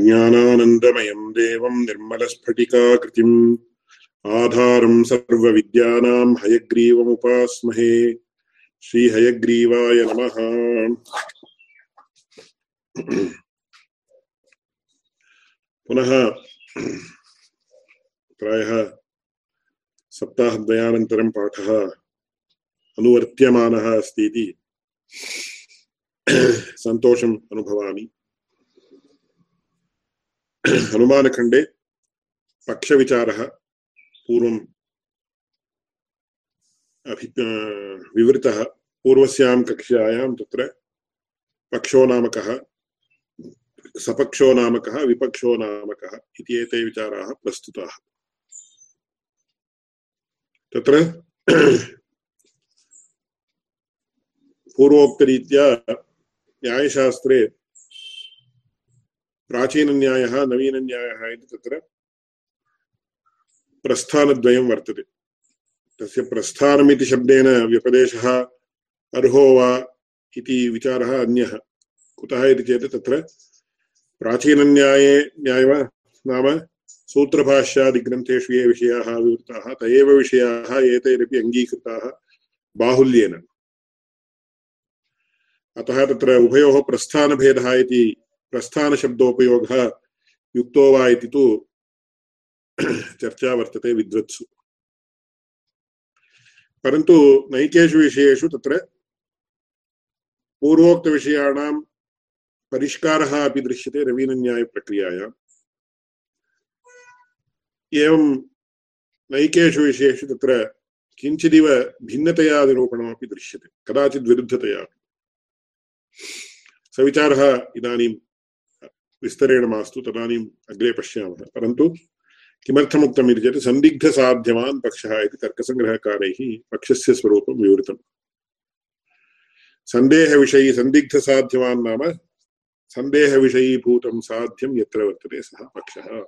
ज्ञानानन्दमयम् देवम् निर्मलस्फटिकाकृतिम्। आधारम् सर्वविद्यानाम् हयग्रीवमुपास्महे। श्रीहयग्रीवाय नमः। पुनः प्रायः सप्ताहद्वयानन्तरं पाठः अनुवर्त्यमानः अस्ति इति सन्तोषम् अनुभवामि। हनुमानखण्डे पक्षविचारः पूर्वम् अभि विवृतः पूर्वस्यां कक्ष्यायां तत्र पक्षो नाम कः सपक्षो नाम कः विपक्षो नाम इति एते विचाराः प्रस्तुताः। तत्र पूर्वोक्तरीत्या न्यायशास्त्रे प्राचीनन्यायः, नवीनन्यायः इति तत्र प्रस्थानद्वयं वर्तते। तस्य प्रस्थानमिति शब्देन व्यपदेशः अर्हो वा इति विचारः अन्यः। कुतः इति चेत् तत्र प्राचीनन्याये न्याय नाम सूत्रभाष्यादिग्रन्थेषु ये विषयाः विवृताः, त एव विषयाः एतैरपि अङ्गीकृताः बाहुल्येन। अतः तत्र उभयोः प्रस्थानभेदः इति प्रस्थानशब्दोपयोगः युक्तो वा इति तु चर्चा वर्तते विद्वत्सु। परन्तु नैकेषु विषयेषु तत्र पूर्वोक्तविषयाणां परिष्कारः अपि दृश्यते नवीनन्यायप्रक्रियायाम् एवं नैकेषु विषयेषु तत्र किञ्चिदिव भिन्नतया निरूपणमपि दृश्यते कदाचित् विरुद्धतया। सविचारः इदानीं विस्तरेण मास्तु, तदानीम् अग्रे पश्यामः। परन्तु किमर्थमुक्तम् इति चेत् सन्दिग्धसाध्यवान् पक्षः इति तर्कसङ्ग्रहकारैः पक्षस्य स्वरूपं विवृतम्। सन्देहविषयी सन्दिग्धसाध्यवान् नाम सन्देहविषयीभूतं साध्यं यत्र वर्तते सः पक्षः।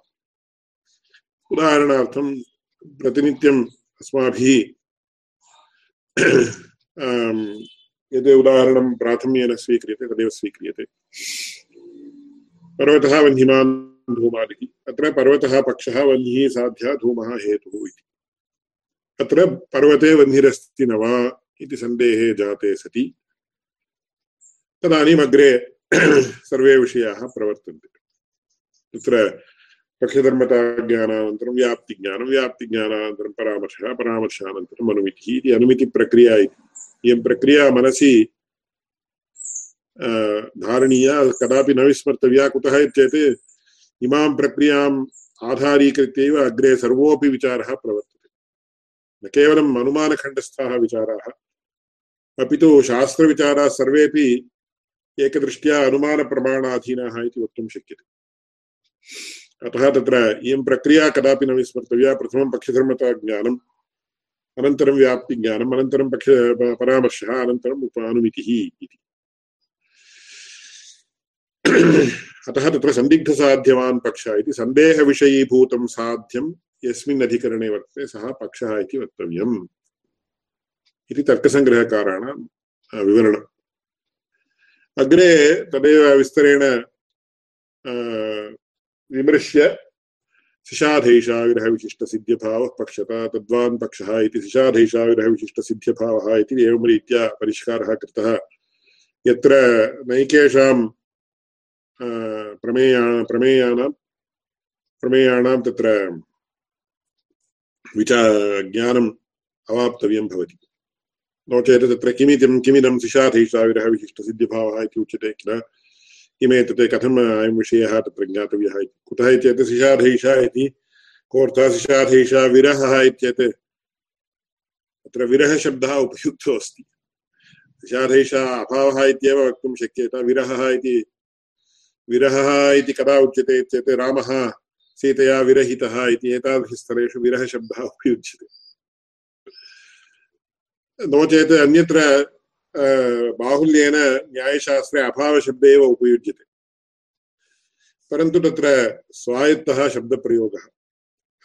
उदाहरणार्थं प्रतिनित्यम् अस्माभिः यद् उदाहरणं प्राथम्येन स्वीक्रियते, तदेव स्वीक्रियते। पर्वतः वह्निमान् धूमादिति अत्र पर्वतः पक्षः वह्निः साध्या धूमः हेतुः अत्र पर्वते वह्निरस्ति न वा इति सन्देहे जाते सति। तदानीम् अग्रे सर्वे विषयाः प्रवर्तन्ते। तत्र पक्षधर्मताज्ञानानन्तरं व्याप्तिज्ञानं, व्याप्तिज्ञानानन्तरं परामर्शः, परामर्शानन्तरम् अनुमितिः इति, अनुमितिप्रक्रिया इति। इयं प्रक्रिया मनसि धारणीया, कदापि न विस्मर्तव्या कुतः चेत् इमां प्रक्रियाम् आधारीकृत्यैव अग्रे सर्वोऽपि विचारः प्रवर्तते। न केवलम् अनुमानखण्डस्थाः विचाराः, अपि तु शास्त्रविचाराः सर्वेपि एकदृष्ट्या अनुमानप्रमाणाधीनाः इति वक्तुं शक्यते। अतः तत्र इयं प्रक्रिया कदापि न विस्मर्तव्या, प्रथमं पक्षधर्मताज्ञानम्, अनन्तरं व्याप्तिज्ञानम्, अनन्तरं पक्ष परामर्शः, अनन्तरम् उपानुमितिः इति। अतः तत्र सन्दिग्धसाध्यवान् पक्षः इति सन्देहविषयीभूतं साध्यं यस्मिन् अधिकरणे वर्तते सः पक्षः इति वक्तव्यम् इति तर्कसङ्ग्रहकाराणां विवरणम्। अग्रे तदेव विस्तरेण विमृश्य सिषाधैषाविरहविशिष्टसिद्ध्यभावः पक्षता तद्वान् पक्षः इति सिषाधैषाविरहविशिष्टसिद्ध्यभावः इति एवं रीत्या परिष्कारः कृतः। यत्र नैकेषां प्रमेया प्रमेयानां प्रमेयाणां तत्र विचा ज्ञानम् अवाप्तव्यं भवति नो चेत् तत्र किमिदं किमिदं सिषाधैषाविरः विशिष्टसिद्धिभावः इति उच्यते किल किमेतत् कथम् अयं विषयः तत्र ज्ञातव्यः इति कुतः चेत् सिषाधैषा इति कोऽर्थः सिषाधैषा विरहः इत्येत् तत्र विरहशब्दः उपयुक्तो अस्ति सिषाधैषा अभावः इत्येव वक्तुं शक्येत विरहः इति विरहः इति कदा उच्यते चेत् रामः सीतया विरहितः इति एतादृशस्थलेषु विरहशब्दः उपयुज्यते नो चेत् अन्यत्र बाहुल्येन न्यायशास्त्रे अभावशब्दे एव उपयुज्यते। परन्तु तत्र स्वायत्तः शब्दप्रयोगः।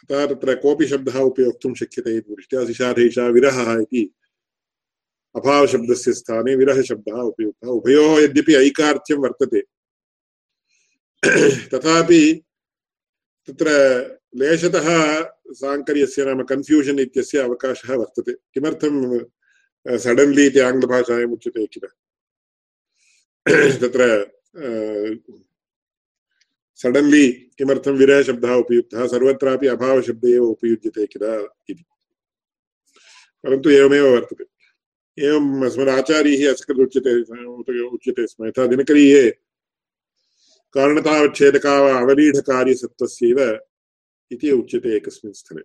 अतः तत्र कोऽपि शब्दः उपयोक्तुं शक्यते इति दृष्ट्या सिषाधैषा विरहः इति अभावशब्दस्य स्थाने विरहशब्दः उपयुक्तः। उभयोः यद्यपि ऐकार्थ्यं वर्तते तथापि तत्र लेशतः साङ्कर्यस्य नाम कन्फ्यूषन् इत्यस्य अवकाशः वर्तते। किमर्थं सडन्लि इति आङ्ग्लभाषायाम् उच्यते किल? तत्र सडन्लि किमर्थं विरहशब्दः उपयुक्तः, सर्वत्रापि अभावशब्दे एव उपयुज्यते किल इति। परन्तु एवमेव वर्तते। एवम् अस्मदाचार्यैः अस्कृत् उच्यते उच्यते स्म। यथा दिनकरीये कारणतावच्छेदकाव अवलीढकार्यसत्त्वस्यैव इति उच्यते एकस्मिन् स्थले।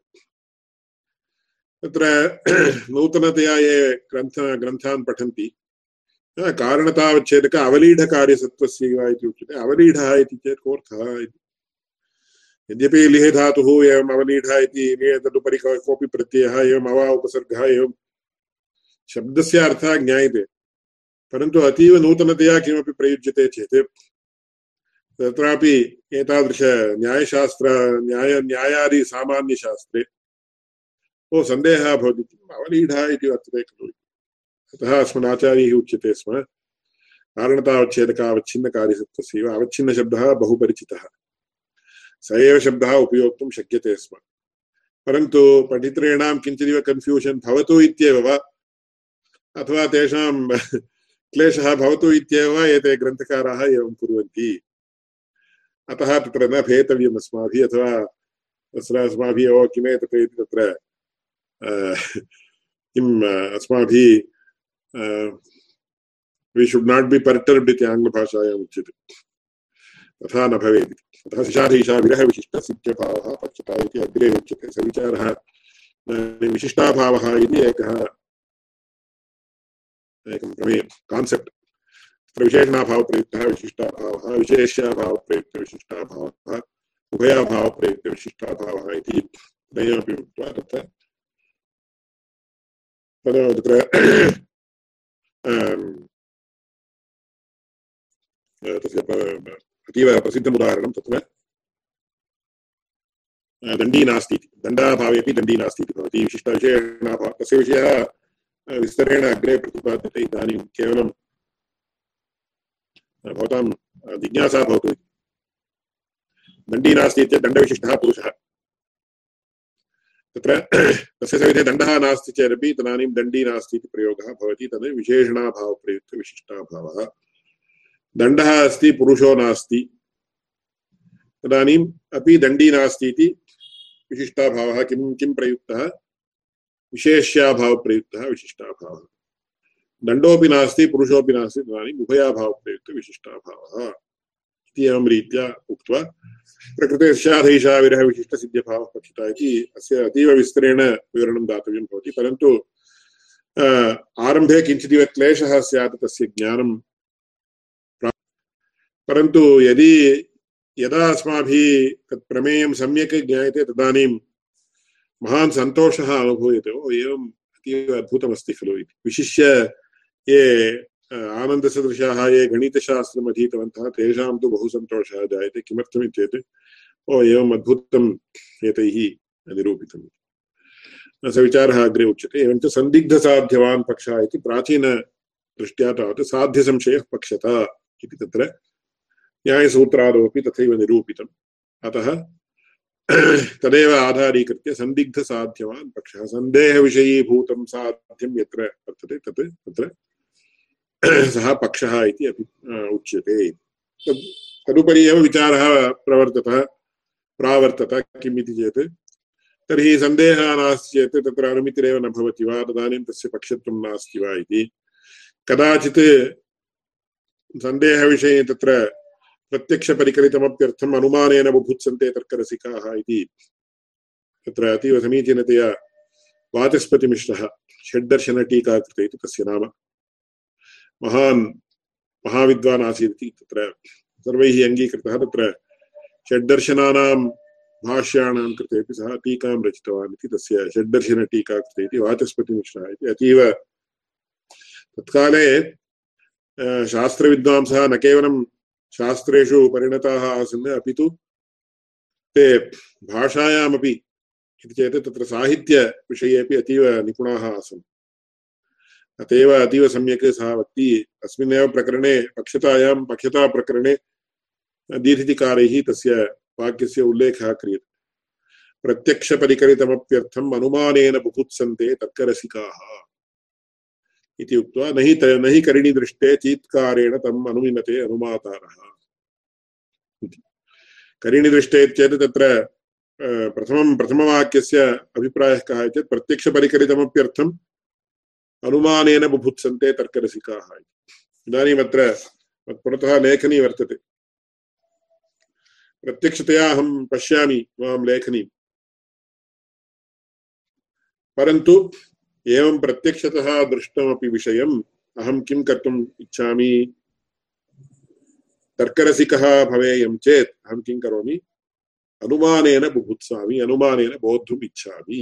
तत्र नूतनतया ये ग्रन्थ, ग्रन्थान् पठन्ति कारणतावच्छेदक अवलीढकार्यसत्त्वस्यैव इति उच्यते। अवलीढः इति चेत् कोऽर्थः इति? यद्यपि लिहे धातुः एवम् अवलीढः इति तदुपरि कोऽपि प्रत्ययः, एवम् अवा उपसर्गः, एवं शब्दस्य अर्थः ज्ञायते। परन्तु अतीव नूतनतया किमपि प्रयुज्यते चेत् तत्रापि एतादृश न्यायशास्त्र, न्याय, न्यायादि सामान्यशास्त्रे ओ सन्देहः भवति किम् अवलीढः इति वर्तते खलु अतः अस्मदाचार्यैः उच्यते स्म। कारणतावच्छेदकावच्छिन्नकार्यसत्त्वस्यैव अवच्छिन्नशब्दः बहु परिचितः स एव शब्दः उपयोक्तुं शक्यते स्म। परन्तु पठितॄणां किञ्चिदिव कन्फ्यूषन् भवतु इत्येव वा? अथवा तेषां क्लेशः भवतु इत्येव एते ग्रन्थकाराः एवं कुर्वन्ति। अतः तत्र न भेतव्यम् अस्माभिः अथवा तत्र अस्माभिः ओ किमेतत् इति तत्र किम् अस्माभिः वि शुड् नाट् बि पर्टर्ब्ड् इति आङ्ग्लभाषायाम् उच्यते। तथा न भवेत् अतः शिशाधीशा विरहविशिष्टसिद्ध्यभावः पच्यता इति अग्रे उच्यते। स विचारः विशिष्टाभावः इति एकः, एकं प्रमेयं कान्सेप्ट् तत्र विशेषणाभावप्रयुक्तः विशिष्टाभावः विशेष्याभावप्रयुक्तविशिष्टाभावः उभयाभावप्रयुक्तविशिष्टाभावः इति त्रयमपि उक्त्वा तत्र तत्र तस्य अतीव प्रसिद्धम् उदाहरणं तत्र दण्डी नास्ति इति दण्डाभावेपि दण्डी नास्ति इति भवति विशिष्टविशेषणाभावः तस्य विषयः विस्तरेण अग्रे प्रतिपाद्यते इदानीं केवलं भवतां जिज्ञासा भवतु। दण्डी नास्ति इत्येतत् दण्डविशिष्टः पुरुषः। तत्र तस्य सविधे दण्डः नास्ति चेदपि तदानीं दण्डी नास्ति इति प्रयोगः भवति तद् विशेषणाभावप्रयुक्तविशिष्टाभावः। दण्डः अस्ति, पुरुषो नास्ति। तदानीम् अपि दण्डी नास्ति इति विशिष्टाभावः किं किं प्रयुक्तः? विशेष्याभावप्रयुक्तः विशिष्टाभावः। दण्डोऽपि नास्ति पुरुषोऽपि नास्ति तदानीम् उभयाभावप्रयुक्तविशिष्टाभावः इति एवं रीत्या उक्त्वा प्रकृते स्याधैषा विरहविशिष्टसिद्ध्यभावः पठिता इति अस्य अतीव विस्तरेण विवरणं दातव्यं भवति। परन्तु आरम्भे किञ्चिदिव क्लेशः स्यात्, तस्य ज्ञानं परन्तु यदि यदा अस्माभिः तत् प्रमेयं सम्यक् ज्ञायते, तदानीं महान् सन्तोषः अनुभूयते। ओ, एवम् अतीव अद्भुतमस्ति खलु इति। विशिष्य ये आनन्दसदृशाः ये गणितशास्त्रम् अधीतवन्तः तेषां तु बहु सन्तोषः जायते किमर्थमित्येत् ओ, एवम् अद्भुतम् एतैः निरूपितम्। स विचारः अग्रे उच्यते। एवञ्च सन्दिग्धसाध्यवान् पक्षः इति प्राचीनदृष्ट्या तावत् साध्यसंशयः पक्षता इति तत्र न्यायसूत्रादोपि तथैव निरूपितम्। अतः तदेव आधारीकृत्य सन्दिग्धसाध्यवान् पक्षः, सन्देहविषयीभूतं साध्यं यत्र वर्तते, तत् तत्र सः पक्षः इति अपि उच्यते। तदुपरि एव विचारः प्रवर्तत, प्रावर्तत किम् इति चेत्। तर्हि सन्देहः नास्ति चेत् तत्र अनुमितिरेव न भवति वा, तदानीं तस्य पक्षत्वं नास्ति वा इति। कदाचित् सन्देहविषये तत्र अनुमानेन बुभुत्सन्ते तर्करसिकाः इति। तत्र अतीव समीचीनतया वाचस्पतिमिश्रः षड्दर्शनटीका कृते इति तस्य नाम। महान् महाविद्वान् आसीत् इति तत्र, सर्वैः अङ्गीकृतः तत्र षड्दर्शनानां भाष्याणां कृते अपि सः टीकां रचितवान् इति तस्य षड्दर्शनटीका कृते इति वाचस्पतिमिश्रः इति अतीव तत्काले शास्त्रविद्वांसः न केवलं शास्त्रेषु परिणताः आसन् अपि तु ते भाषायामपि इति चेत् तत्र साहित्यविषये अपि अतीव निपुणाः आसन्। अतएव अतीव सम्यक् सः वक्ति अस्मिन्नेव प्रकरणे पक्षतायां पक्षताप्रकरणे दीर्घिकारैः तस्य वाक्यस्य उल्लेखः क्रियते। प्रत्यक्षपरिकरितमप्यर्थम् अनुमानेन बुभुत्सन्ते तर्करसिकाः इति उक्त्वा न हि करिणीदृष्टे चीत्कारेण तम् अनुमिनते अनुमातारः। करिणीदृष्टे चेत् तत्र प्रथमं प्रथमवाक्यस्य अभिप्रायः कः चेत् प्रत्यक्षपरिकरितमप्यर्थम् अनुमानेन बुभुत्सन्ते तर्करसिकाः इदानीमत्र पुरतः लेखनी वर्तते प्रत्यक्षतया अहं पश्यामि माँ लेखनीं परन्तु एवं प्रत्यक्षतः दृष्टमपि विषयम् अहं किं कर्तुम् इच्छामि तर्करसिकः भवेयं चेत् अहं किं करोमि अनुमानेन बुभुत्सामि अनुमानेन बोद्धुम् इच्छामि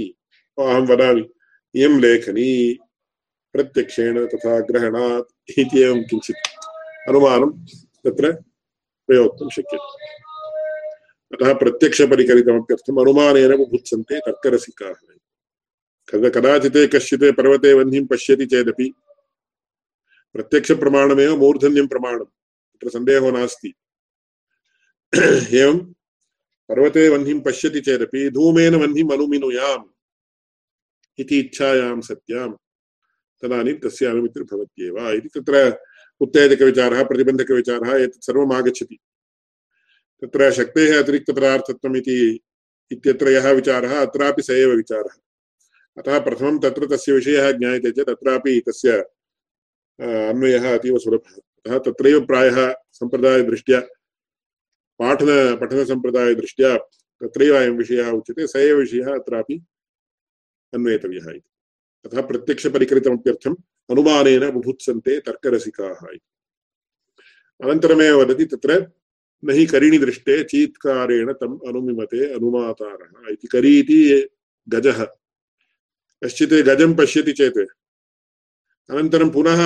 अहं वदामि इयं लेखनी प्रत्यक्षेण तथा ग्रहणात् इति एवं किञ्चित् अनुमानं तत्र प्रयोक्तुं शक्यते। अतः प्रत्यक्षपरिकरितमप्यर्थम् अनुमानेन बुभुत्सन्ते तर्करसिकाः कदाचित् कश्चित् पर्वते वह्निं पश्यति चेदपि प्रत्यक्षप्रमाणमेव मूर्धन्यं प्रमाणं तत्र सन्देहो नास्ति। एवं पर्वते वह्निं पश्यति चेदपि धूमेन वह्निम् अनुमिनुयाम् इति इच्छायां सत्यां तदानीं तस्य अनुमितिर्भवत्येव इति तत्र उत्तेजकविचारः, प्रतिबन्धकविचारः एतत् सर्वम् आगच्छति। तत्र शक्तेः अतिरिक्तपदार्थत्वम् इति इत्यत्र यः विचारः, अत्रापि स एव विचारः। अतः प्रथमं तत्र तस्य विषयः ज्ञायते चेत् अत्रापि तस्य अन्वयः अतीव अतः तत्रैव प्रायः सम्प्रदायदृष्ट्या, पाठन, पठनसम्प्रदायदृष्ट्या तत्रैव अयं विषयः उच्यते। स एव विषयः अत्रापि अन्वेतव्यः इति। अतः प्रत्यक्षपरिकृतमप्यर्थम् अनुमानेन बुभुत्सन्ते तर्करसिकाः इति। अनन्तरमेव वदति तत्र न हि चीत्कारेण तम् अनुमिमते अनुमातारः इति। करी इति गजः। कश्चित् गजं पश्यति चेत्। अनन्तरं पुनः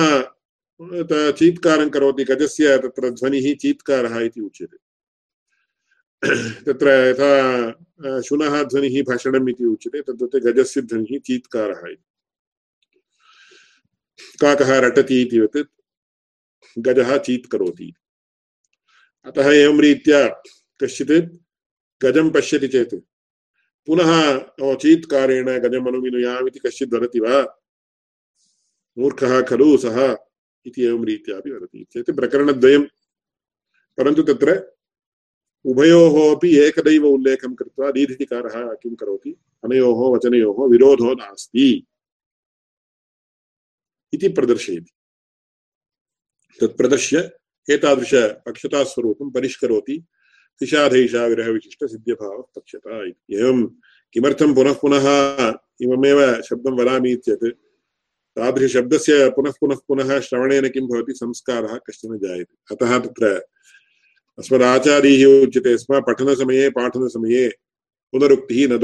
चीत्कारं करोति गजस्य तत्र ध्वनिः चीत्कारः इति उच्यते। तत्र यथा शुनः ध्वनिः भाषणम् इति उच्यते, तद्वत् गजस्य ध्वनिः चीत्कारः इति। काकः रटति इतिवत् गजः चीत्करोति अतः एवं रीत्या कश्चित् गजं पश्यति चेत् पुनः चीत्कारेण गजम् गजमनुमिनुयामिति कश्चित् वदति वा? मूर्खः खलु सः इति एवं रीत्यापि वदति। चेत् प्रकरणद्वयं। परन्तु तत्र उभयोः अपि एकदैव उल्लेखं कृत्वा दीर्घिकारः किं करोति? अनयोः वचनयोः विरोधो नास्ति। इति प्रदर्शयति। तत् प्रदर्श्य एतादृशपक्षतास्वरूपं परिष्करोति तिशाधैषा विरहविशिष्टसिद्ध्यभावः पक्ष्यता एवं किमर्थं पुनः पुनः इममेव शब्दं वदामि चेत् तादृशशब्दस्य पुनः पुनः पुनः श्रवणेन किं भवति संस्कारः कश्चन जायते। अतः तत्र अस्मदाचार्यैः उच्यते स्म पठनसमये, पाठनसमये पुनरुक्तिः न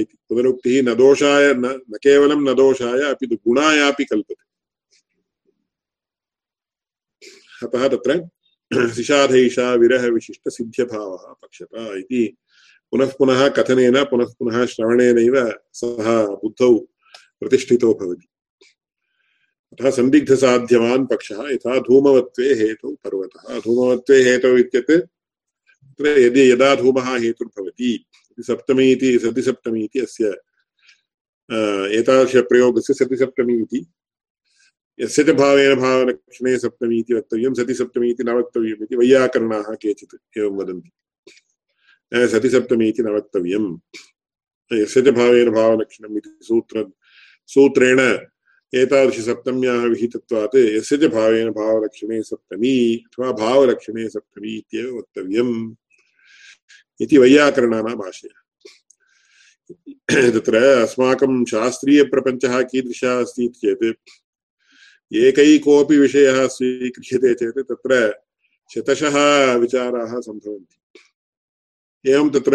इति पुनरुक्तिः न दोषाय न न केवलं न दोषाय अपि तु गुणायापि कल्पते अतः तत्र सिषाधैषा विरहविशिष्टसिद्ध्यभावः पक्षता इति पुनः पुनः कथनेन पुनः पुनः श्रवणेनैव सः बुद्धौ प्रतिष्ठितो भवति अतः सन्दिग्धसाध्यवान् पक्षः यथा धूमवत्वे हेतौ पर्वतः धूमवत्वे हेतौ इत्यत् यदि यदा धूमः हेतुर्भवति सप्तमी इति सतिसप्तमी इति अस्य एतादृशप्रयोगस्य सतिसप्तमी इति यस्य च भावेन भावलक्षणे सप्तमी इति वक्तव्यं सति सप्तमी इति न वक्तव्यम् इति वैयाकरणाः केचित् एवं वदन्ति। सति सप्तमी इति न वक्तव्यम्। यस्य च भावेन भावलक्षणम् इति सूत्र, सूत्रेण एतादृशसप्तम्याः विहितत्वात् यस्य च भावेन भावलक्षणे सप्तमी अथवा भावलक्षणे सप्तमी इत्येव वक्तव्यम्। इति वैयाकरणानाम् आशयः तत्र अस्माकं शास्त्रीयप्रपञ्चः कीदृशः अस्ति चेत्, एकैकोऽपि विषयः स्वीक्रियते चेत् तत्र शतशः विचाराः सम्भवन्ति। एवं तत्र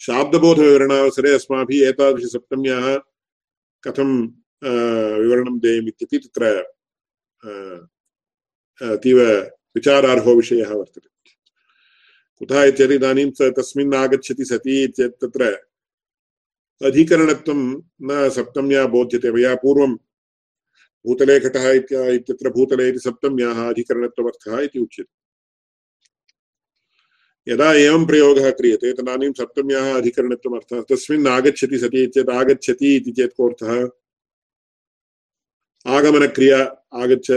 शाब्दबोधविवरणावसरे अस्माभिः एतादृशसप्तम्याः कथं विवरणं देयम् इत्यपि तत्र अतीव विचारार्हो विषयः वर्तते। कुतः इत्येतत् इदानीं तस्मिन् आगच्छति सति चेत् तत्र अधिकरणत्वं न सप्तम्या बोध्यते, मया पूर्वं भूतले घटः इत्यत्र भूतले इति सप्तम्याः अधिकरणत्वमर्थः इति उच्यते। यदा एवं प्रयोगः क्रियते, तदानीं सप्तम्याः अधिकरणत्वमर्थः, तस्मिन् आगच्छति सति चेत् आगच्छति इति चेत् कोऽर्थः? आगमनक्रिया आगच्छ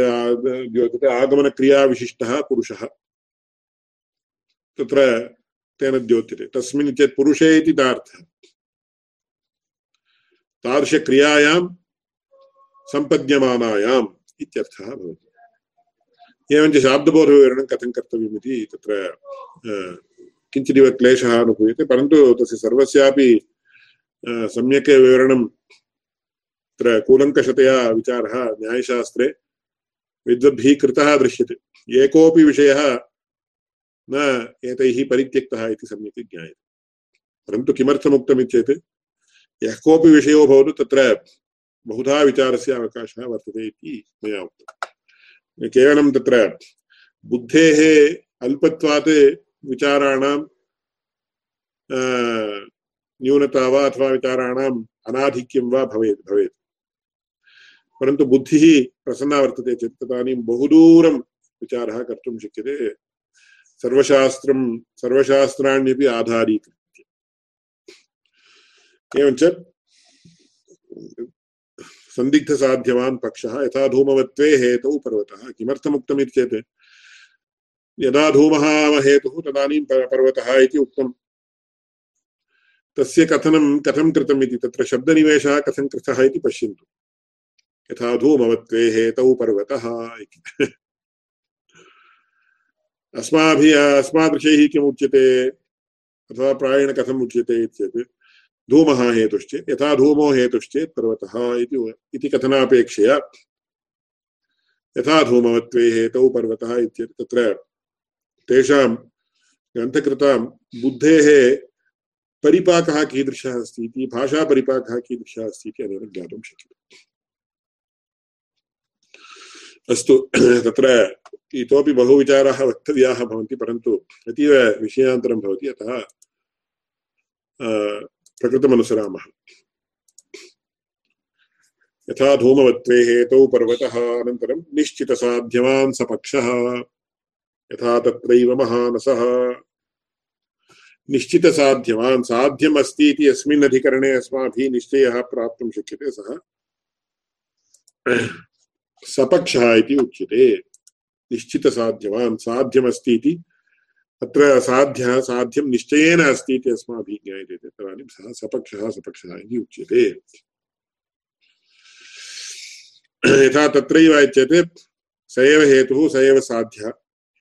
आगमनक्रियाविशिष्टः पुरुषः। तत्र तेन द्योत्यते तस्मिन् चेत् पुरुषे इति तार्थः तादृशक्रियायां सम्पद्यमानायाम् इत्यर्थः भवति। एवञ्च शाब्दबोधविवरणं कथं कर्तव्यमिति तत्र किञ्चिदिव क्लेशः अनुभूयते, परन्तु तस्य सर्वस्यापि सम्यक् विवरणं तत्र कूलङ्कषतया विचारः न्यायशास्त्रे विद्वद्भिः कृतः दृश्यते। एकोऽपि विषयः न एतैः परित्यक्तः इति सम्यक् ज्ञायते। परन्तु किमर्थमुक्तमित्येत्, यः कोऽपि विषयो भवतु तत्र बहुधा विचारस्य अवकाशः वर्तते इति मया उक्तम्। केवलं तत्र बुद्धेः अल्पत्वात् विचाराणां न्यूनता वा अथवा विचाराणाम् अनाधिक्यं वा भवेत् भवेत्। परन्तु बुद्धिः प्रसन्ना वर्तते चेत् तदानीं बहुदूरं विचारः कर्तुं शक्यते। सर्वशास्त्रं सर्वशास्त्राण्यपि आधारीकृत्य एवञ्च सन्दिग्धसाध्यवान् पक्षः, यथा धूमवत्वे हेतौ पर्वतः किमर्थमुक्तमिति चेत् यदा धूमः हेतुः तदानीं पर्वतः इति उक्तम् तस्य कथनं, कथं कृतम् इति, तत्र शब्दनिवेशः कथं कृतः इति पश्यन्तु। यथा धूमवत्वे हेतौ पर्वतः इति। अस्माभिः, अस्मादृशैः किम् उच्यते? अथवा प्रायेण कथम् उच्यते चेत् धूमः हेतुश्चेत्, यथा धूमो हेतुश्चेत् पर्वतः इति कथनापेक्षया यथा धूमवत्वे हेतौ पर्वतः इत्येतत् तत्र तेषां ग्रन्थकृतां बुद्धेः परिपाकः कीदृशः अस्ति इति, भाषापरिपाकः कीदृशः अस्ति इति अनेन ज्ञातुं शक्यते। अस्तु, तत्र इतोपि बहुविचाराः वक्तव्याः भवन्ति, परन्तु अतीव विषयान्तरं भवति अतः प्रकृतमनुसरामः। यथा धूमवत्वे हेतौ पर्वतः, अनन्तरं निश्चितसाध्यवान् सपक्षः यथा तत्रैव महानसः। निश्चितसाध्यवान् साध्यमस्ति इति यस्मिन् अधिकरणे अस्माभिः निश्चयः प्राप्तुं शक्यते सः। सपक्षः इति उच्यते। निश्चितसाध्यवान् साध्यमस्ति इति अत्र साध्यः, साध्यं निश्चयेन अस्ति इति अस्माभिः ज्ञायते तदानीं सः सपक्षः सपक्षः इति उच्यते। यथा तत्रैव उच्यते स एव हेतुः स एव साध्यः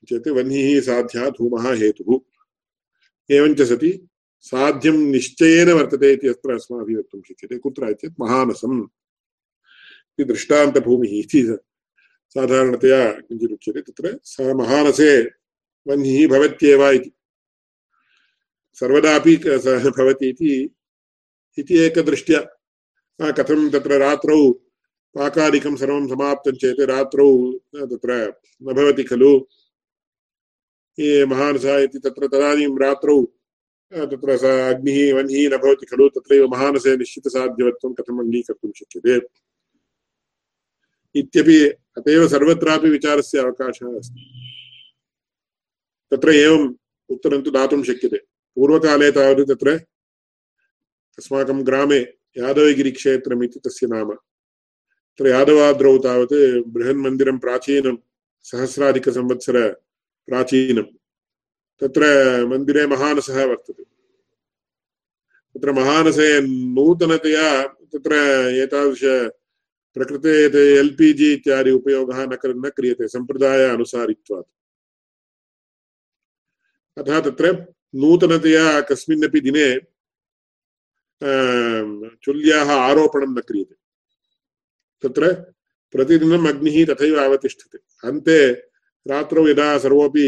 चेत् वह्निः साध्या धूमः हेतुः। एवञ्च सति, साध्यं निश्चयेन वर्तते इति अत्र अस्माभिः वक्तुं शक्यते। कुत्र महानसम् इति दृष्टान्तभूमिः इति साधारणतया किञ्चित् उच्यते तत्र सः महानसे वह्निः भवत्येव इति। सर्वदापि भवति इति एकदृष्ट्या। कथं तत्र रात्रौ पाकादिकं सर्वं समाप्तं चेत् रात्रौ तत्र न भवति खलु। महानसः इति तत्र तदानीं रात्रौ तत्र स अग्निः, वह्निः न भवति खलु, तत्रैव महानसे निश्चितसाध्यवत्वं कथम् अङ्गीकर्तुं शक्यते। इत्यपि अत एव सर्वत्रापि विचारस्य अवकाशः अस्ति। तत्र एवम् उत्तरं तु दातुं शक्यते। पूर्वकाले तावत् तत्र अस्माकं ग्रामे यादवगिरिक्षेत्रम् इति तस्य नाम। तत्र यादवाद्रौ तावत् बृहन्मन्दिरं प्राचीनं, सहस्राधिकसंवत्सर तत्र मन्दिरे महानसः वर्तते। तत्र महानसे नूतनतया तत्र एतादृश प्रकृते एल् पि जि इत्यादि उपयोगः न न क्रियते सम्प्रदाय अनुसारित्वात् अतः तत्र नूतनतया कस्मिन्नपि दिने चुल्याः आरोपणं न क्रियते। तत्र प्रतिदिनम् अग्निः तथैव अवतिष्ठते। अन्ते रात्रौ यदा सर्वोऽपि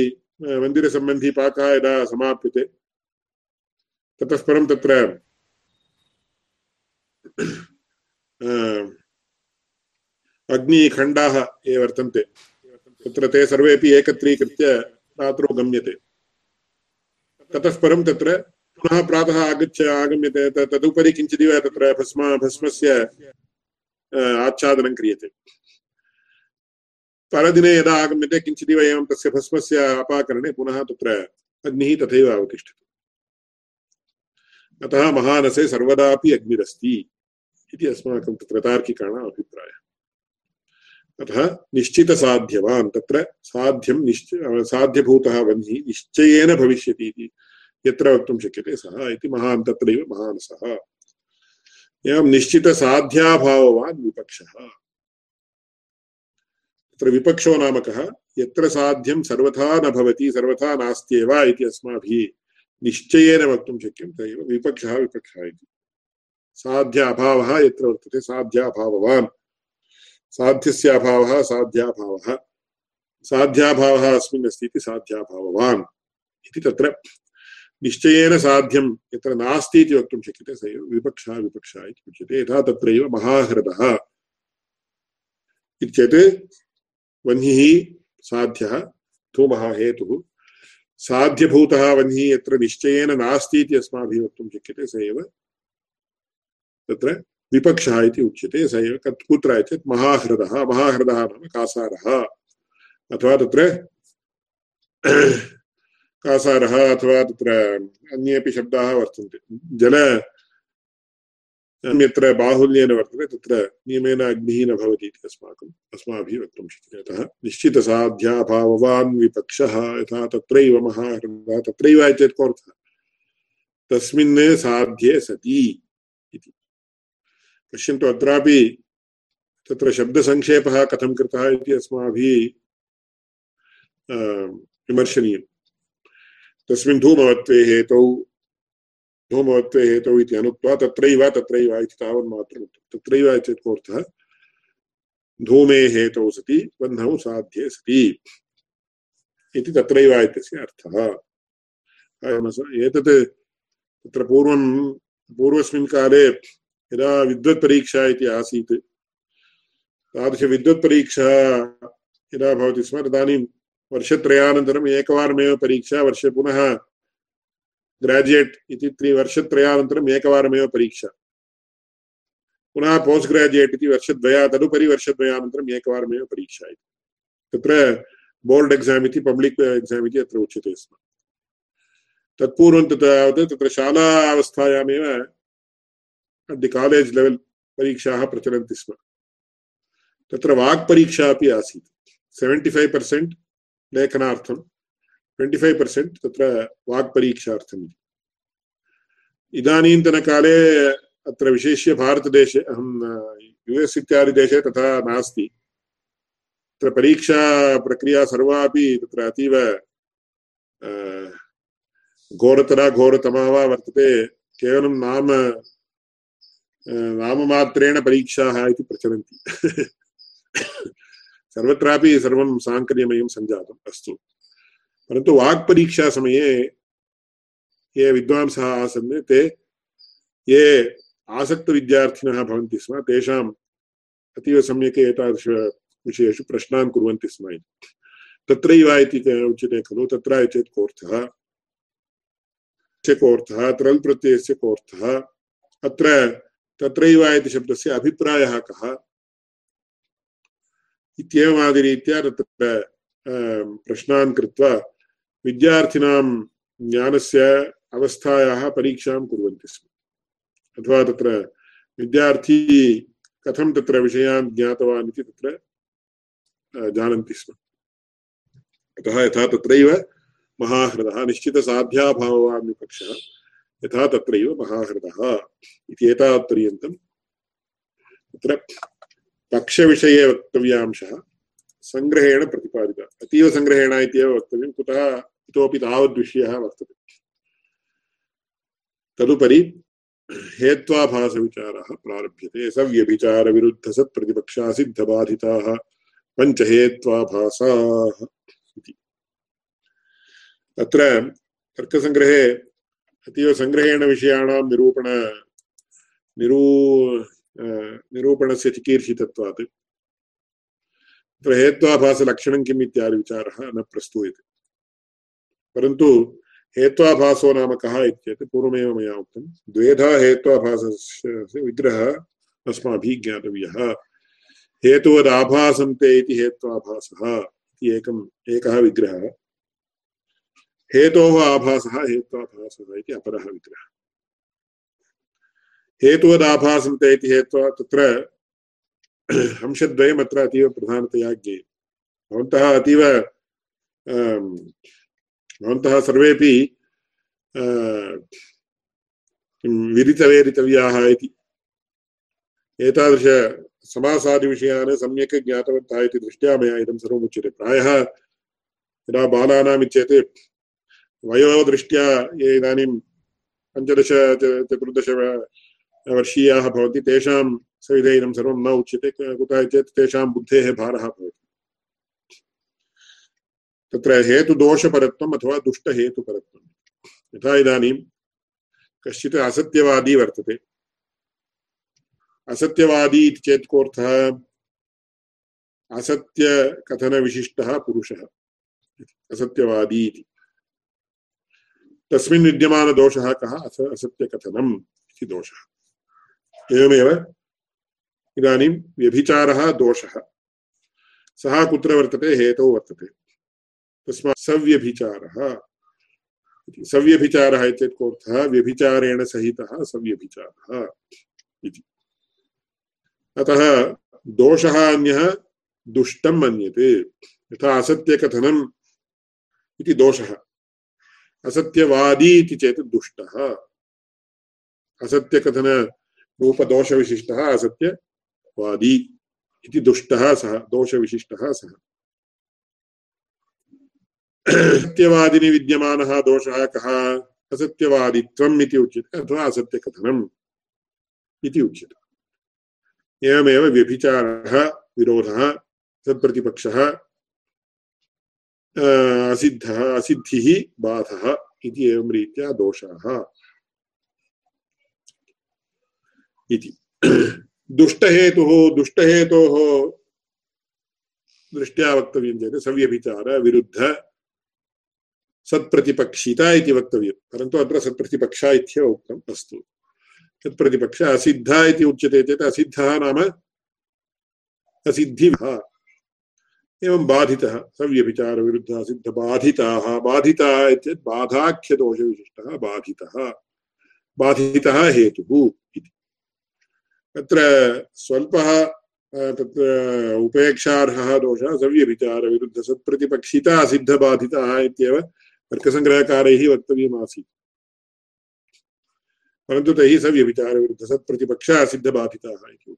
मन्दिरसम्बन्धी पाकः यदा समाप्यते ततः परं तत्र अग्निखण्डाः ये वर्तन्ते। तत्र ते सर्वेपि एकत्रीकृत्य रात्रौ गम्यते। ततः परं तत्र पुनः प्रातः आगच्छ आगम्यते। तदुपरि किञ्चिदिव तत्र भस्म भस्मस्य आच्छादनं क्रियते। परदिने यदा आगम्यते, किञ्चिदिव एवं तस्य भस्मस्य अपाकरणे पुनः तत्र अग्निः तथैव अवतिष्ठति। अतः महानसे सर्वदापि अग्निरस्ति इति अस्माकं तत्र तार्किकाणाम् अभिप्रायः। अतः निश्चितसाध्यवान्। तत्र साध्यं निश्च, साध्यभूतः वह्निः निश्चयेन भविष्यति इति यत्र वक्तुं शक्यते सः इति महान्, तत्रैव महानसः एवं निश्चितसाध्याभाववान् विपक्षः। तत्र विपक्षो नाम कः? यत्र साध्यं सर्वथा न भवति, सर्वथा नास्त्येव इति अस्माभिः निश्चयेन वक्तुं शक्यं। तदेव विपक्षः विपक्षः इति। साध्य अभावः यत्र वर्तते, साध्याभाववान्। साध्यस्य अभावः साध्याभावः। साध्याभावः अस्मिन् अस्ति इति साध्याभाववान्। इति तत्र निश्चयेन साध्यं, यत्र नास्ति इति वक्तुं शक्यते, स एव विपक्षः विपक्षः इति उच्यते। यथा तत्रैव महाहृदः इति चेत् वह्निः साध्यः धूमः हेतुः साध्यभूतः वह्निः यत्र निश्चयेन नास्ति इति अस्माभिः वक्तुं शक्यते, स एव तत्र विपक्षः इति उच्यते, स एव कुत्र चेत् महाहृदः महाहृदः नाम कासारः। अथवा तत्र कासारः अथवा तत्र अन्येपि शब्दाः वर्तन्ते। जल यत्र बाहुल्येन वर्तते, तत्र नियमेन अग्निः न भवति इति अस्माकम्, अस्माभिः वक्तुं शक्यते। अतः निश्चितसाध्याभाववान् विपक्षः यथा तत्रैव महाहृदः तत्रैव चेत् कोऽर्थः? तस्मिन् साध्ये सति। पश्यन्तु अत्रापि तत्र शब्दसङ्क्षेपः कथं कृतः इति अस्माभिः विमर्शनीयम्। तस्मिन् धूमवत्वे हेतौ धूमवत्वे हेतौ इति अनुक्त्वा तत्रैव तत्रैव इति तावन्मात्रम् तत्रैव धूमे हेतौ सति, बन्धौ साध्ये सति। इति तत्रैव इत्यस्य अर्थः। एतत् तत्र पूर्वं, पूर्वस्मिन् काले यदा विद्वत्परीक्षा इति आसीत् तादृशविद्वत्परीक्षा यदा भवति स्म, तदानीं वर्षत्रयानन्तरम् एकवारमेव परीक्षा, वर्षे पुनः ग्राजुयेट् इति त्रिवर्षत्रयानन्तरम् एकवारमेव परीक्षा। पुनः पोस्ट् ग्राजुयेट् इति वर्षद्वया तदुपरि वर्षद्वयानन्तरम् एकवारमेव परीक्षा इति। तत्र बोर्ड् एक्साम् इति, पब्लिक् एक्साम् इति अत्र उच्यते स्म। तत्पूर्वं तावत्, तत्र शाला अवस्थायामेव दि कालेज् लेवेल् परीक्षाः प्रचलन्ति स्म। तत्र वाक्परीक्षा अपि आसीत्। सेवेण्टि फैव् पर्सेण्ट् लेखनार्थं ट्वेण्टि फैव् पर्सेण्ट् तत्र वाक्परीक्षार्थम् इदानीन्तनकाले अत्र विशेष्य भारतदेशे, अहं यु एस् इत्यादिदेशे तथा नास्ति। तत्र परीक्षाप्रक्रिया सर्वापि तत्र अतीव घोरतरा घोरतमा वा वर्तते। केवलं नाम नाममात्रेण परीक्षाः इति प्रचलन्ति। सर्वत्रापि सर्वं साङ्कर्यमयं सञ्जातम् अस्तु। परन्तु वाक्परीक्षा समये ये विद्वांसः आसन्, ते ये आसक्तविद्यार्थिनः भवन्ति स्म, तेषाम् अतीव सम्यक् एतादृशविषयेषु प्रश्नान् कुर्वन्ति स्म इति। तत्रैव इति उच्यते खलु, तत्र चेत् कोऽर्थः? कोऽर्थः? त्रल् प्रत्ययस्य कोऽर्थः? अत्र तत्रैव इति शब्दस्य अभिप्रायः कः? इत्येवमादिरीत्या तत्र प्रश्नान् कृत्वा विद्यार्थिनां ज्ञानस्य अवस्थायाः परीक्षां कुर्वन्ति स्म। अथवा तत्र विद्यार्थी कथं तत्र विषयान् ज्ञातवान् इति तत्र जानन्ति स्म। अतः यथा तत्रैव महाहृदः निश्चितसाध्याभाववान् विपक्षः। यथा तत्रैव महाहृदः इति एतावत्पर्यन्तं तत्र पक्षविषये वक्तव्यांशः सङ्ग्रहेण प्रतिपादितः। अतीव सङ्ग्रहेण इत्येव वक्तव्यं, कुतः इतोपि तावद्विषयः वर्तते। तदुपरि हेत्वाभासविचारः प्रारभ्यते। सव्यभिचारविरुद्धसत्प्रतिपक्षासिद्धबाधिताः पञ्चहेत्वाभासाः इति। अत्र तर्कसङ्ग्रहे अतीव सङ्ग्रहेण विषयाणां निरूपण, निरू निरूपणस्य चिकीर्षितत्वात्। तत्र हेत्वाभासलक्षणं किम् इत्यादि विचारः न प्रस्तूयते। परन्तु हेत्वाभासो नाम कः इत्येतत् पूर्वमेव मया उक्तं। द्वेधा हेत्वाभासस्य विग्रहः अस्माभिः ज्ञातव्यः। हेतुवदाभासन्ते इति हेत्वाभासः इति एकम्, एकः विग्रहः। हेतोः आभासः, हेत्वाभासः इति अपरः विग्रहः। इति हेत्वा तत्र अंशद्वयम् अत्र अतीव प्रधानतया भवन्तः अतीव भवन्तः सर्वेपि विदितवेदितव्याः इति। एतादृश समासादिविषयान् सम्यक् ज्ञातवन्तः इति दृष्ट्या मया इदं सर्वम् उच्यते प्रायः यदा बालानाम् वयोदृष्ट्या ये इदानीं पञ्चदश चतुर्दश वर्षीयाः भवन्ति, तेषां सविधे इदं सर्वं न उच्यते कुतः चेत् तेषां बुद्धेः भारः भवति। तत्र हेतुदोषपरत्वम् अथवा दुष्टहेतुपरत्वम्। यथा इदानीं कश्चित् असत्यवादी वर्तते। असत्यवादी इति चेत् कोऽर्थः? असत्यकथनविशिष्टः पुरुषः। असत्यवादी इति। तस्मिन् विद्यमानदोषः कः? अस असत्यकथनम् इति दोषः। एवमेव इदानीं व्यभिचारः दोषः। सः कुत्र वर्तते? हेतौ वर्तते। तस्मात् सव्यभिचारः सव्यभिचारः इत्येतत् कोऽर्थः? व्यभिचारेण सहितः सव्यभिचारः इति। अतः दोषः अन्यः दुष्टं मन्यते। यथा असत्यकथनम् इति दोषः। असत्यवादी इति चेत् दुष्टः। असत्यकथनरूपदोषविशिष्टः असत्यवादी इति दुष्टः सः, दोषविशिष्टः सः। सत्यवादिनि विद्यमानः दोषः कः? असत्यवादित्वम् इति उच्यते, अथवा असत्यकथनम् इति उच्यते। एवमेव व्यभिचारः, विरोधः, सत्प्रतिपक्षः असिद्धः असिद्धिः बाधः इति एवं रीत्या दोषाः इति। दुष्टहेतुः दुष्टहेतोः दृष्ट्या वक्तव्यं चेत् सव्यभिचार, विरुद्ध, सत्प्रतिपक्षिता इति वक्तव्यं। परन्तु अत्र सत्प्रतिपक्षा इत्येव उक्तम् अस्तु। तत्प्रतिपक्ष असिद्धा इति उच्यते चेत् असिद्धः नाम असिद्धिः एवं बाधितः सव्यभिचारविरुद्धः सिद्धबाधिताः बाधिताः इत्येतत् बाधाख्यदोषविशिष्टः बाधितः। बाधितः हेतुः इति। तत्र स्वल्पः तत्र उपेक्षार्हः दोषः सव्यभिचारविरुद्धसत्प्रतिपक्षिता सिद्धबाधितः इत्येव तर्कसङ्ग्रहकारैः वक्तव्यमासीत्। परन्तु तैः स व्यभिचारविरुद्धसत्प्रतिपक्षा सिद्धबाधिताः इति।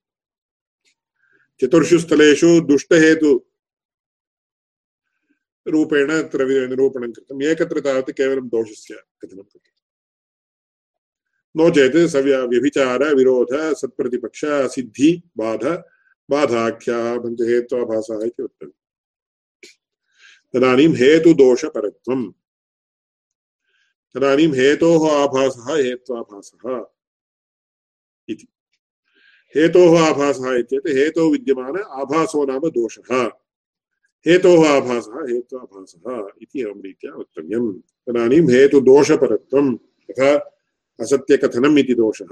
चतुर्षु स्थलेषु दुष्टहेतु रूपेण अत्र निरूपणं कृतम् एकत्र तावत् केवलं दोषस्य कथनं नो चेत् सव्य व्यभिचार विरोध सत्प्रतिपक्ष सिद्धि बाध बाधाख्या पञ्चहेत्वाभासः इति वक्तव्यम् तदानीं हेतुदोषपरत्वम् तदानीं हेतोः आभासः हेत्वाभासः इति हेतोः आभासः इत्येतत् हेतौ विद्यमान आभासो नाम दोषः हेतोः आभासः हेत्वाभासः इति एवं रीत्या वक्तव्यम्। तदानीं हेतुदोषपरत्वं यथा असत्यकथनम् इति दोषः।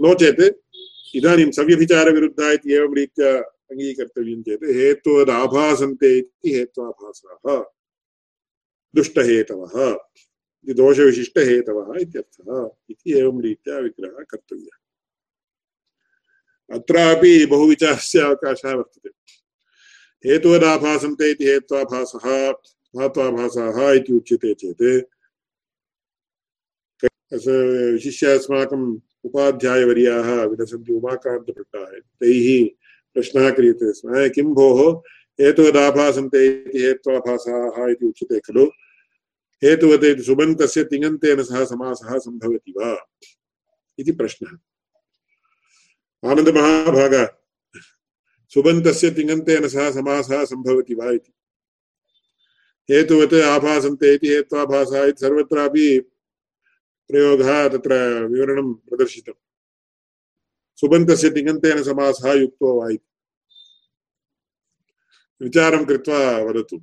नो चेत् इदानीं सव्यभिचारविरुद्धा इति एवं रीत्या अङ्गीकर्तव्यं चेत् हेत्वदाभासन्ते इति हेत्वाभासाः। दुष्टहेतवः इति दोषविशिष्टहेतवः अत्रापि बहुविचारस्य अवकाशः वर्तते। हेतुवदाभासन्ते इति हेत्वाभासः धात्वाभासाः इति उच्यते चेत्। विशिष्य अस्माकम् उपाध्यायवर्याः विलसन्ति उमाकान्तभट्टाः तैः प्रश्नः क्रियते स्म। किं भोः? हेतुवदाभासन्ते इति हेत्वाभासाः इति उच्यते खलु? हेतुवते सुबन्तस्य तिङन्तेन सह समासः सम्भवति वा? इति प्रश्नः। आनन्दमहाभाग। सुबन्तस्य तिङन्तेन सह समासः सम्भवति वा इति। हेतुवत् आभासन्ते इति हेत्वाभासः इति सर्वत्रापि प्रयोगः तत्र विवरणं प्रदर्शितम्। सुबन्तस्य तिङन्तेन समासः युक्तो वा विचारं कृत्वा वदतु।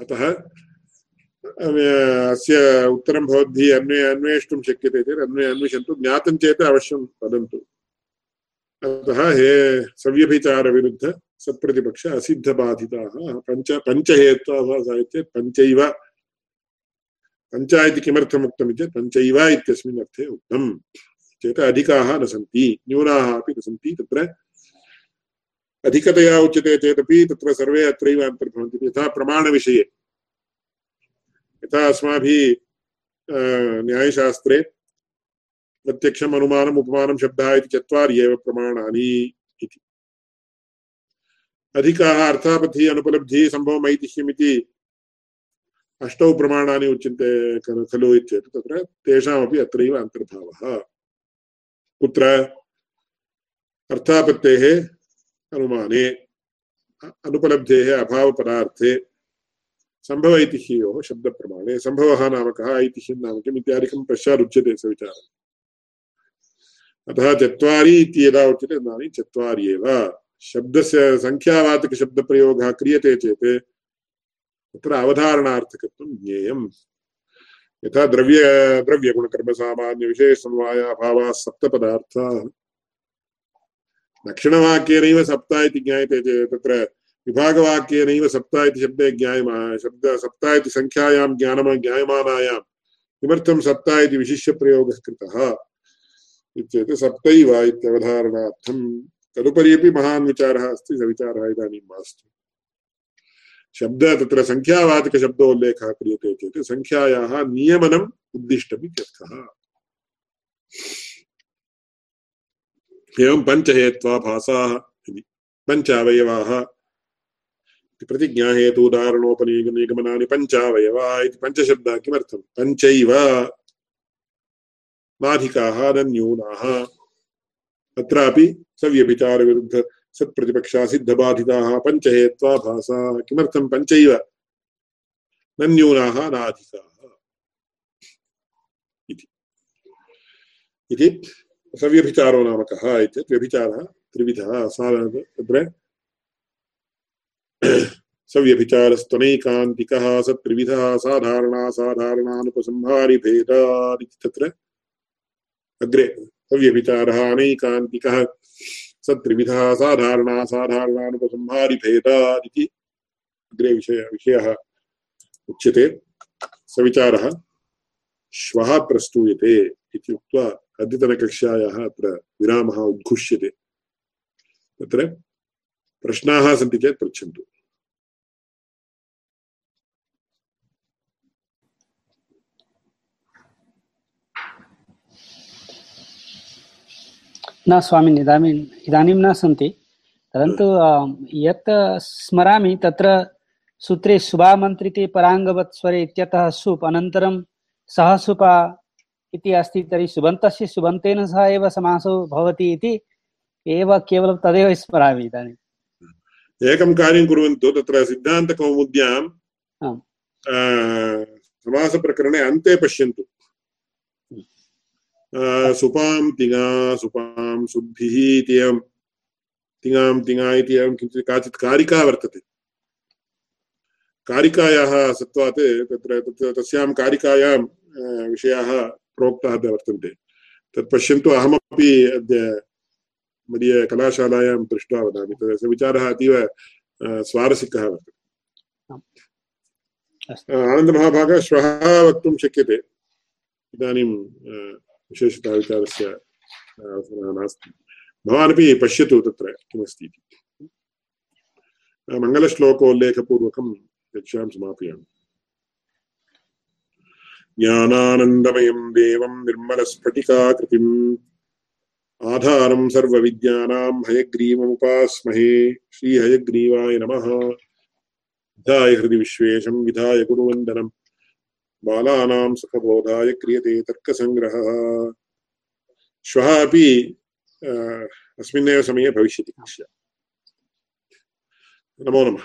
अतः अस्य उत्तरं भवद्भिः अन्वे, अन्वेष्टुं शक्यते चेत् अन्वे, अन्विषन्तु। ज्ञातं चेत् अवश्यं वदन्तु। अतः हे सव्यभिचारविरुद्ध सत्प्रतिपक्ष असिद्धबाधिताः पञ्च पञ्चहेत्वाभासः चेत् पञ्चैव पञ्च इति किमर्थम् उक्तम् चेत् पञ्चैव इत्यस्मिन् अर्थे उक्तम्। चेत् अधिकाः न सन्ति, न्यूनाः अपि न सन्ति, तत्र अधिकतया उच्यते चेदपि तत्र सर्वे अत्रैव अन्तर्भवन्ति, यथा प्रमाणविषये। यथा अस्माभिः न्यायशास्त्रे प्रत्यक्षम् अनुमानम् उपमानं शब्दः इति चत्वारि एव प्रमाणानि इति। अधिकाः अर्थापथिः अनुपलब्धिः सम्भवम् ऐतिह्यम् इति अष्टौ प्रमाणानि उच्यन्ते खलु इत्येतत्। तत्र तेषामपि अत्रैव अन्तर्भावः। कुत्र? अर्थापत्तेः अनुमाने अनुपलब्धेः अभावपदार्थे सम्भवैतिह्ययोः शब्दप्रमाणे, सम्भवः नाम कः ऐतिह्यं नाम किम् इत्यादिकं पश्चादुच्यते स विचारः। अतः चत्वारि इति यदा उच्यते तदानीं चत्वारि एव। शब्दस्य सङ्ख्यावाचकशब्दप्रयोगः क्रियते चेत् तत्र अवधारणार्थकत्वं ज्ञेयम्। यथा द्रव्य, द्रव्यगुणकर्मसामान्यविशेषसमवायाभावाः सप्तपदार्थाः। दक्षिणवाक्येनैव सप्त इति ज्ञायते चेत् तत्र विभागवाक्येनैव सप्त इति शब्दे ज्ञायमा, शब्द, सप्त इति सङ्ख्यायां ज्ञानम ज्ञायमानायां। किमर्थं सप्त इति विशिष्य प्रयोगः कृतः? इत्येतत् सप्तैव इत्यवधारणार्थं तदुपरि अपि महान् विचारः अस्ति, स विचारः इदानीं मास्तु। शब्द, तत्र सङ्ख्यावाचकशब्दोल्लेखः क्रियते चेत् सङ्ख्यायाः नियमनम् उद्दिष्टमित्यर्थः एवं पञ्चहेत्वाभासाः इति। पञ्च अवयवाः प्रतिज्ञाहेतु उदाहरणोपनिगमनानि पञ्चावयवा इति पञ्चशब्दः किमर्थं पञ्चैव। नाधिकाः न न्यूनाः। अत्रापि सव्यभिचारविरुद्ध सत्प्रतिपक्षा सिद्धबाधिताः पञ्चहेत्वा भासा। किमर्थं पञ्चैव? न न्यूनाः, नाधिकाः। इति। सव्यभिचारो नाम कः इत्येतत् व्यभिचारः त्रिविधः। तत्र सव्यभिचारस्त्वनैकान्तिकः साधारणा साधारणानुपसंहारि तत्र अग्रे सव्यभिचारः अनैकान्तिकः सत्रिविधः साधारणा साधारणानुपसंहारिभेदादिति। अग्रे विषय विषयः उच्यते। सविचारः, श्वः प्रस्तूयते इति उक्त्वा अद्यतनकक्ष्यायाः अत्र विरामः उद्घुष्यते। तत्र प्रश्नाः सन्ति चेत् पृच्छन्तु। न स्वामिन् इदानीम् इदानीं न सन्ति। परन्तु यत् स्मरामि तत्र सूत्रे शुभामन्त्रिते पराङ्गवत्स्वरे इत्यतः सुप् अनन्तरं सः सुपा इति अस्ति तर्हि सुबन्तस्य सुबन्तेन सह एव समासो भवति इति एव केवलं तदेव स्मरामि इदानीम् एकं कार्यं कुर्वन्तु तत्र सिद्धान्तकौमुद्यां समासप्रकरणे अन्ते पश्यन्तु। सुपां तिङा सुपां सुद्भिः इति एवं तिङां तिङा इति एवं किञ्चित् काचित् कारिका वर्तते कारिकायाः सत्त्वात् तत्र तत्र तस्यां कारिकायां विषयाः प्रोक्ताः वर्तन्ते तत् पश्यन्तु अहमपि अद्य मदीयकलाशालायां दृष्ट्वा वदामि तस्य विचारः अतीव स्वारसिकः वर्तते आनन्दमहाभागः श्वः वक्तुं शक्यते इदानीं विशेषतः विचारस्य अवसरः नास्ति भवानपि पश्यतु तत्र किमस्ति इति मङ्गलश्लोकोल्लेखपूर्वकं कक्षां समापयामि ज्ञानानन्दमयं देवं निर्मलस्फटिकाकृतिम् आधारं सर्वविद्यानां हयग्रीवमुपास्महे श्रीहयग्रीवाय नमः। विधाय हृदि विश्वेशं विधाय गुरुवन्दनम्। बालानां सुखबोधाय क्रियते तर्कसङ्ग्रहः श्वः अपि अस्मिन्नेव समये भविष्यति। नमो। नमः।